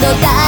どか